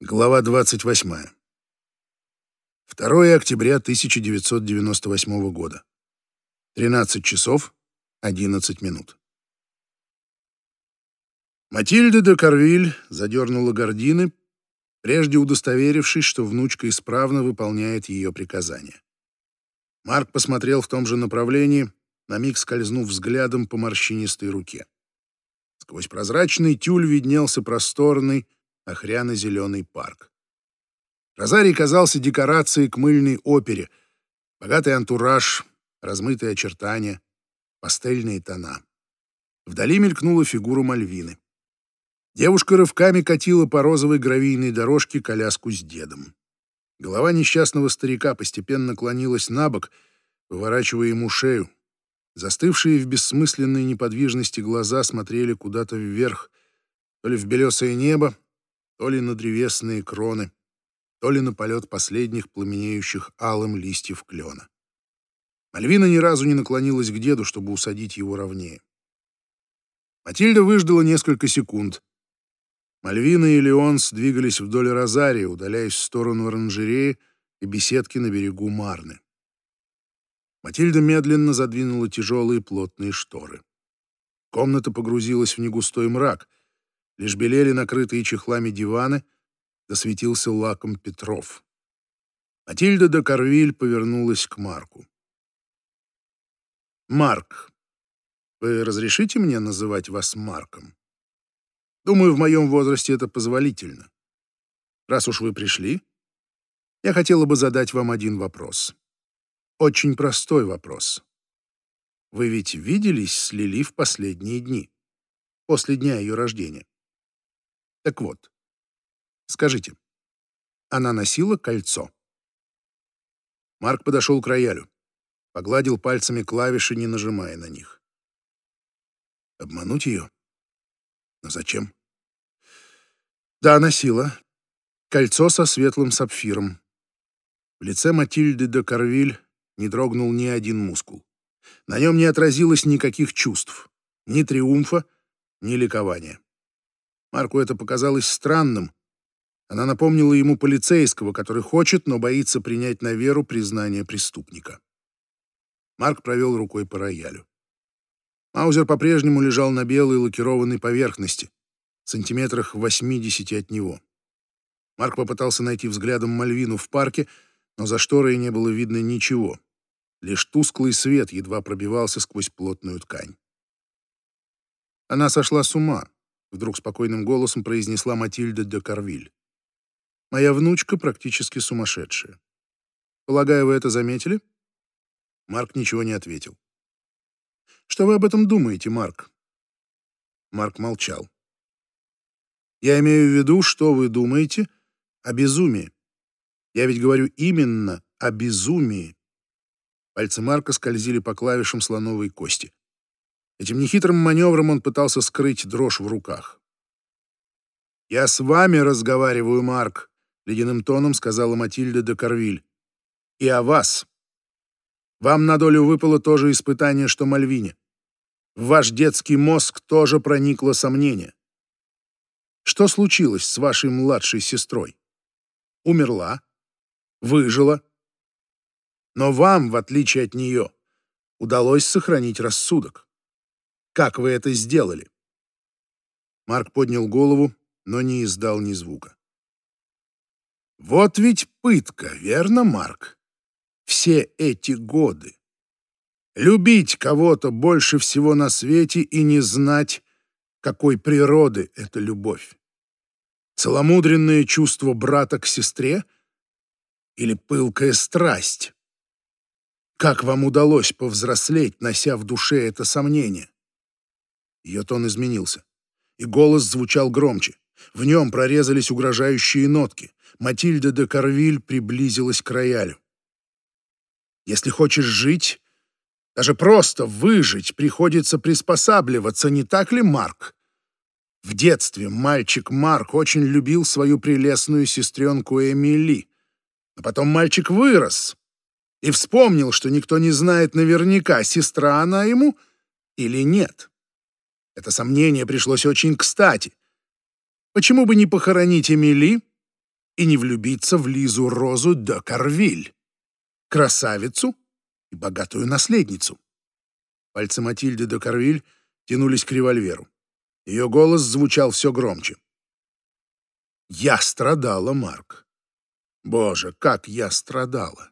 Глава 28. 2 октября 1998 года. 13 часов 11 минут. Матильда де Карвиль задернула гардины, прежде удостоверившись, что внучка исправно выполняет ее приказания. Марк посмотрел в том же направлении, на миг скользнув взглядом по морщинистой руке. Сквозь прозрачный тюль виднелся просторный, охряно-зеленый парк. Розарий казался декорацией к мыльной опере. Богатый антураж, размытые очертания, пастельные тона. Вдали мелькнула фигура Мальвины. Девушка рывками катила по розовой гравийной дорожке коляску с дедом. Голова несчастного старика постепенно клонилась на бок, выворачивая ему шею. Застывшие в бессмысленной неподвижности глаза смотрели куда-то вверх, то ли в белесое небо, то ли на древесные кроны, то ли на полет последних пламенеющих алым листьев клена. Мальвина ни разу не наклонилась к деду, чтобы усадить его ровнее. Матильда выждала несколько секунд. Мальвина и Леонс двигались вдоль Розария, удаляясь в сторону оранжереи и беседки на берегу Марны. Матильда медленно задвинула тяжелые плотные шторы. Комната погрузилась в негустой мрак, Лишь белели накрытые чехлами диваны, засветился лаком Петров. Матильда де Карвиль повернулась к Марку. «Марк, вы разрешите мне называть вас Марком? Думаю, в моем возрасте это позволительно. Раз уж вы пришли, я хотела бы задать вам один вопрос. Очень простой вопрос. Вы ведь виделись с Лили в последние дни, после дня ее рождения? Так вот, скажите, она носила кольцо? Марк подошел к роялю, погладил пальцами клавиши, не нажимая на них. Обмануть ее? Но зачем? Да, носила. Кольцо со светлым сапфиром. В лице Матильды де Карвиль не дрогнул ни один мускул. На нем не отразилось никаких чувств, ни триумфа, ни ликования. Марку это показалось странным. Она напомнила ему полицейского, который хочет, но боится принять на веру признание преступника. Марк провел рукой по роялю. Маузер по-прежнему лежал на белой лакированной поверхности, сантиметрах в 80 от него. Марк попытался найти взглядом Мальвину в парке, но за шторой не было видно ничего. Лишь тусклый свет едва пробивался сквозь плотную ткань. Она сошла с ума. Вдруг спокойным голосом произнесла Матильда де Карвиль. «Моя внучка практически сумасшедшая. Полагаю, вы это заметили?» Марк ничего не ответил. «Что вы об этом думаете, Марк?» Марк молчал. «Я имею в виду, что вы думаете о безумии. Я ведь говорю именно о безумии». Пальцы Марка скользили по клавишам слоновой кости. Этим нехитрым маневром он пытался скрыть дрожь в руках. «Я с вами разговариваю, Марк», — ледяным тоном сказала Матильда де Карвиль. «И о вас. Вам на долю выпало то же испытание, что Мальвине. В ваш детский мозг тоже проникло сомнение. Что случилось с вашей младшей сестрой? Умерла? Выжила? Но вам, в отличие от нее, удалось сохранить рассудок. Как вы это сделали?» Марк поднял голову, но не издал ни звука. «Вот ведь пытка, верно, Марк? Все эти годы. Любить кого-то больше всего на свете и не знать, какой природы эта любовь. Целомудренное чувство брата к сестре или пылкая страсть? Как вам удалось повзрослеть, нося в душе это сомнение? Ее тон изменился, и голос звучал громче. В нем прорезались угрожающие нотки. Матильда де Карвиль приблизилась к роялю. «Если хочешь жить, даже просто выжить, приходится приспосабливаться, не так ли, Марк?» В детстве мальчик Марк очень любил свою прелестную сестренку Эмили. А потом мальчик вырос и вспомнил, что никто не знает наверняка, сестра она ему или нет. Это сомнение пришлось очень кстати. Почему бы не похоронить Эмили и не влюбиться в Лизу Розу де Карвиль, красавицу и богатую наследницу? Пальцы Матильды де Карвиль тянулись к револьверу. Ее голос звучал все громче. «Я страдала, Марк. Боже, как я страдала!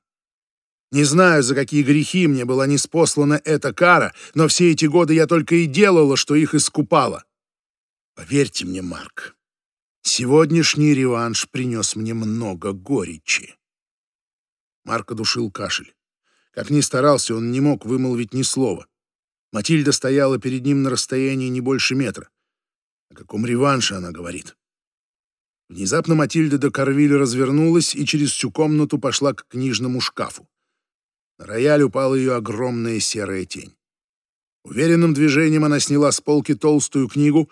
Не знаю, за какие грехи мне была неспослана эта кара, но все эти годы я только и делала, что их искупала. Поверьте мне, Марк, сегодняшний реванш принес мне много горечи». Марк одушил кашель. Как ни старался, он не мог вымолвить ни слова. Матильда стояла перед ним на расстоянии не больше метра. О каком реванше она говорит? Внезапно Матильда до Карвиль развернулась и через всю комнату пошла к книжному шкафу. На рояль упала ее огромная серая тень. Уверенным движением она сняла с полки толстую книгу,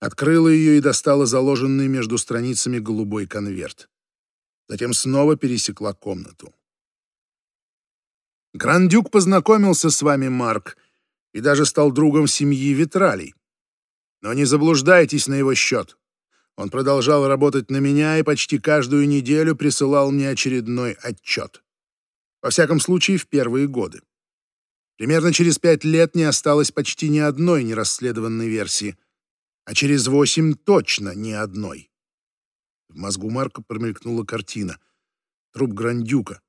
открыла ее и достала заложенный между страницами голубой конверт. Затем снова пересекла комнату. Грандюк познакомился с вами, Марк, и даже стал другом семьи Витралей. Но не заблуждайтесь на его счет. Он продолжал работать на меня и почти каждую неделю присылал мне очередной отчет. Во всяком случае, в первые годы. Примерно через пять лет не осталось почти ни одной нерасследованной версии, а через восемь точно ни одной. В мозгу Марка промелькнула картина. Труп Грандюка.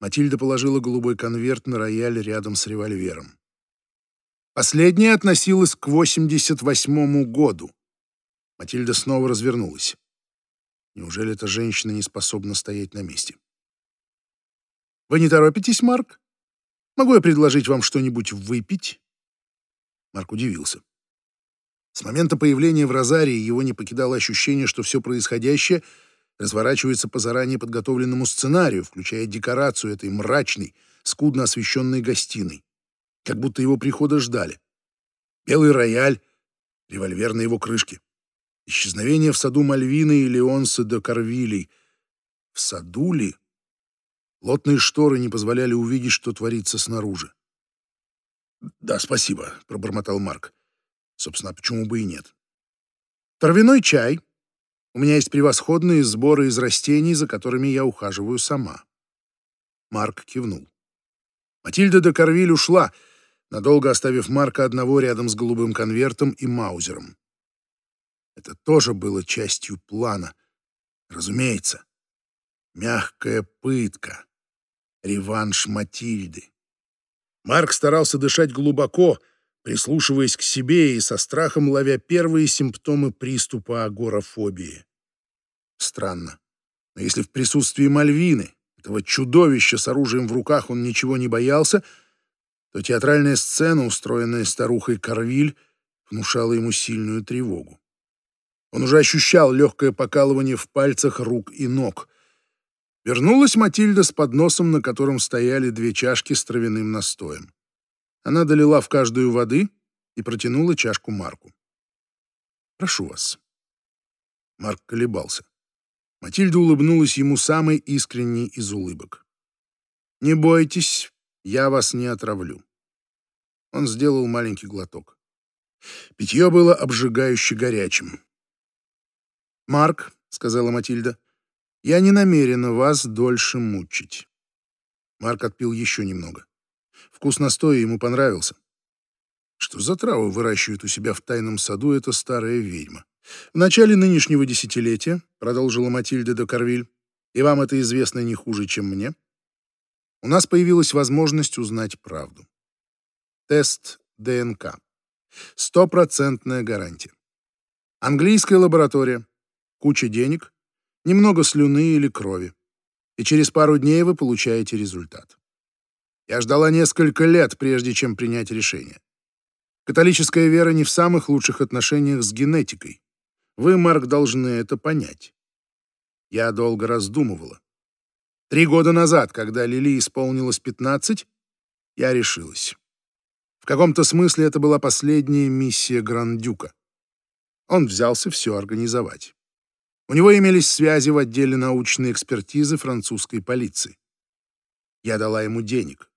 Матильда положила голубой конверт на рояль рядом с револьвером. Последняя относилась к 88-му году. Матильда снова развернулась. Неужели эта женщина не способна стоять на месте? «Вы не торопитесь, Марк? Могу я предложить вам что-нибудь выпить?» Марк удивился. С момента появления в Розарии его не покидало ощущение, что все происходящее разворачивается по заранее подготовленному сценарию, включая декорацию этой мрачной, скудно освещенной гостиной как будто его прихода ждали. Белый рояль, револьвер на его крышке. Исчезновение в саду Мальвины и Леонса де Карвилей. В саду ли? Лотные шторы не позволяли увидеть, что творится снаружи. «Да, спасибо», — пробормотал Марк. «Собственно, почему бы и нет?» «Травяной чай. У меня есть превосходные сборы из растений, за которыми я ухаживаю сама». Марк кивнул. Матильда де Карвиль ушла — надолго оставив Марка одного рядом с голубым конвертом и маузером. Это тоже было частью плана. Разумеется. Мягкая пытка. Реванш Матильды. Марк старался дышать глубоко, прислушиваясь к себе и со страхом ловя первые симптомы приступа агорафобии. Странно. Но если в присутствии Мальвины, этого чудовища с оружием в руках, он ничего не боялся — то театральная сцена, устроенная старухой Карвиль, внушала ему сильную тревогу. Он уже ощущал легкое покалывание в пальцах рук и ног. Вернулась Матильда с подносом, на котором стояли две чашки с травяным настоем. Она долила в каждую воды и протянула чашку Марку. «Прошу вас». Марк колебался. Матильда улыбнулась ему самой искренней из улыбок. «Не бойтесь, я вас не отравлю. Он сделал маленький глоток. Питье было обжигающе горячим. «Марк», — сказала Матильда, — «я не намерена вас дольше мучить». Марк отпил еще немного. Вкус настоя ему понравился. Что за траву выращивает у себя в тайном саду эта старая ведьма? В начале нынешнего десятилетия, продолжила Матильда де Карвиль, и вам это известно не хуже, чем мне, у нас появилась возможность узнать правду. Тест ДНК. Стопроцентная гарантия. Английская лаборатория. Куча денег, немного слюны или крови. И через пару дней вы получаете результат. Я ждала несколько лет, прежде чем принять решение. Католическая вера не в самых лучших отношениях с генетикой. Вы, Марк, должны это понять. Я долго раздумывала. Три года назад, когда Лили исполнилось 15, я решилась. В каком-то смысле это была последняя миссия Грандюка. Он взялся все организовать. У него имелись связи в отделе научной экспертизы французской полиции. Я дала ему денег.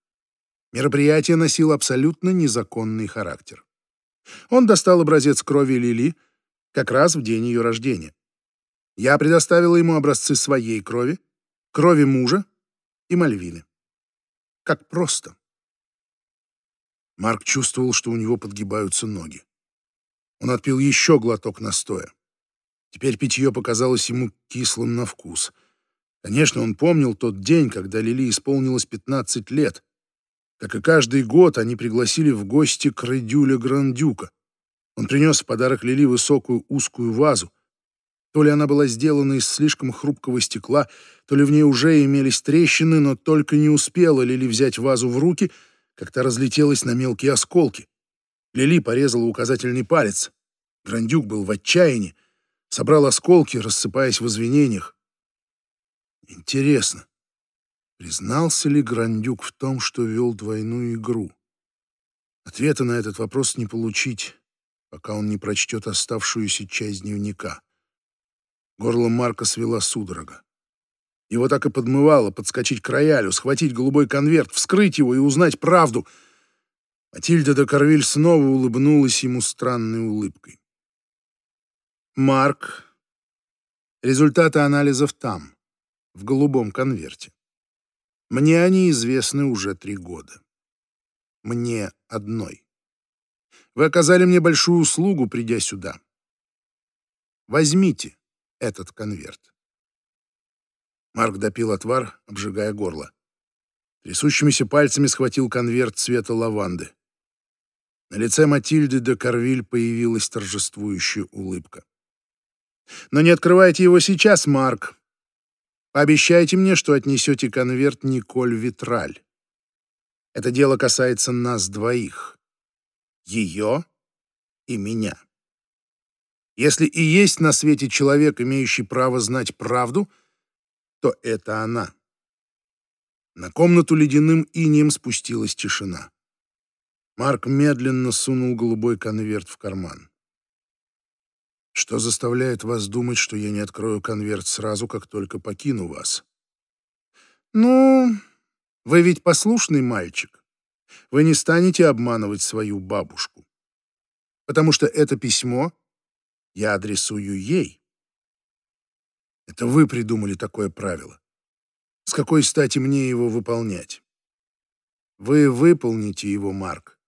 Мероприятие носило абсолютно незаконный характер. Он достал образец крови Лили как раз в день ее рождения. Я предоставила ему образцы своей крови, крови мужа и Мальвины. Как просто. Марк чувствовал, что у него подгибаются ноги. Он отпил еще глоток настоя. Теперь питье показалось ему кислым на вкус. Конечно, он помнил тот день, когда Лили исполнилось 15 лет. Как и каждый год, они пригласили в гости к Редюля Грандюка. Он принес в подарок Лили высокую узкую вазу. То ли она была сделана из слишком хрупкого стекла, то ли в ней уже имелись трещины, но только не успела Лили взять вазу в руки, как та разлетелась на мелкие осколки. Лили порезала указательный палец. Грандюк был в отчаянии, собрал осколки, рассыпаясь в извинениях. Интересно, признался ли Грандюк в том, что вел двойную игру? Ответа на этот вопрос не получить, пока он не прочтет оставшуюся часть дневника. Горло Марка свела судорога. Его так и подмывало подскочить к роялю, схватить голубой конверт, вскрыть его и узнать правду. Матильда де Карвиль снова улыбнулась ему странной улыбкой. «Марк, результаты анализов там, в голубом конверте. Мне они известны уже три года. Мне одной. Вы оказали мне большую услугу, придя сюда. Возьмите этот конверт. Марк допил отвар, обжигая горло. Трясущимися пальцами схватил конверт цвета лаванды. На лице Матильды де Карвиль появилась торжествующая улыбка. «Но не открывайте его сейчас, Марк. Пообещайте мне, что отнесете конверт Николь Витраль. Это дело касается нас двоих. Ее и меня. Если и есть на свете человек, имеющий право знать правду, то это она». На комнату ледяным инием спустилась тишина. Марк медленно сунул голубой конверт в карман. Что заставляет вас думать, что я не открою конверт сразу, как только покину вас? Ну, вы ведь послушный мальчик. Вы не станете обманывать свою бабушку. Потому что это письмо я адресую ей. Это вы придумали такое правило. С какой стати мне его выполнять? Вы выполните его, Марк,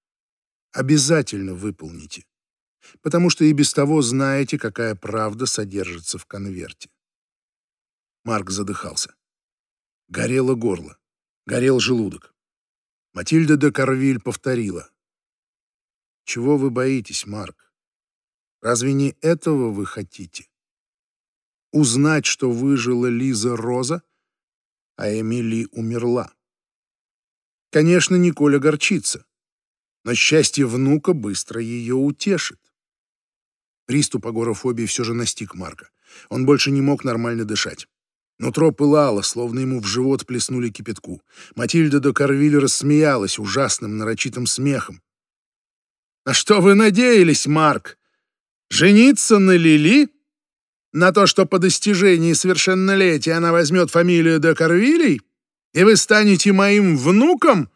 обязательно выполните, потому что и без того знаете, какая правда содержится в конверте. Марк задыхался. Горело горло, горел желудок. Матильда де Карвиль повторила. «Чего вы боитесь, Марк? Разве не этого вы хотите? Узнать, что выжила Лиза Роза, а Эмили умерла. Конечно, Николя горчится но счастье внука быстро ее утешит. Приступ агорафобии все же настиг Марка. Он больше не мог нормально дышать. Нутро пылало, словно ему в живот плеснули кипятку. Матильда до Карвиль рассмеялась ужасным нарочитым смехом. «А что вы надеялись, Марк? Жениться на Лили? На то, что по достижении совершеннолетия она возьмет фамилию де Карвилей? И вы станете моим внуком?»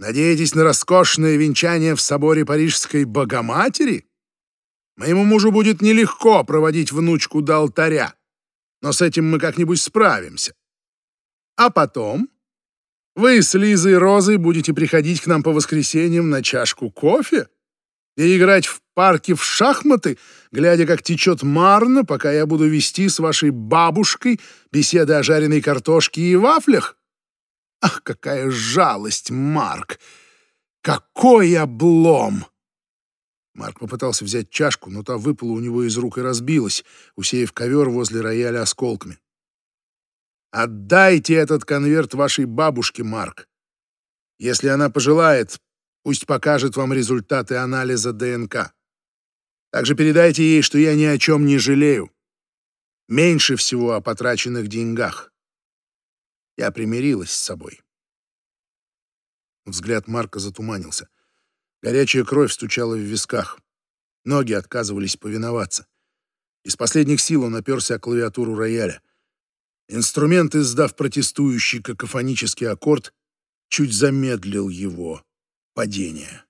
Надеетесь на роскошное венчание в соборе Парижской Богоматери? Моему мужу будет нелегко проводить внучку до алтаря, но с этим мы как-нибудь справимся. А потом вы с Лизой Розой будете приходить к нам по воскресеньям на чашку кофе и играть в парке в шахматы, глядя, как течет Марна, пока я буду вести с вашей бабушкой беседы о жареной картошке и вафлях. Ах, какая жалость, Марк! Какой облом! Марк попытался взять чашку, но та выпала у него из рук и разбилась, усеяв ковер возле рояля осколками. «Отдайте этот конверт вашей бабушке, Марк. Если она пожелает, пусть покажет вам результаты анализа ДНК. Также передайте ей, что я ни о чем не жалею. Меньше всего о потраченных деньгах. Я примирилась с собой. Взгляд Марка затуманился. Горячая кровь стучала в висках. Ноги отказывались повиноваться. Из последних сил он оперся о клавиатуру рояля. Инструмент, издав протестующий какофонический аккорд, чуть замедлил его падение.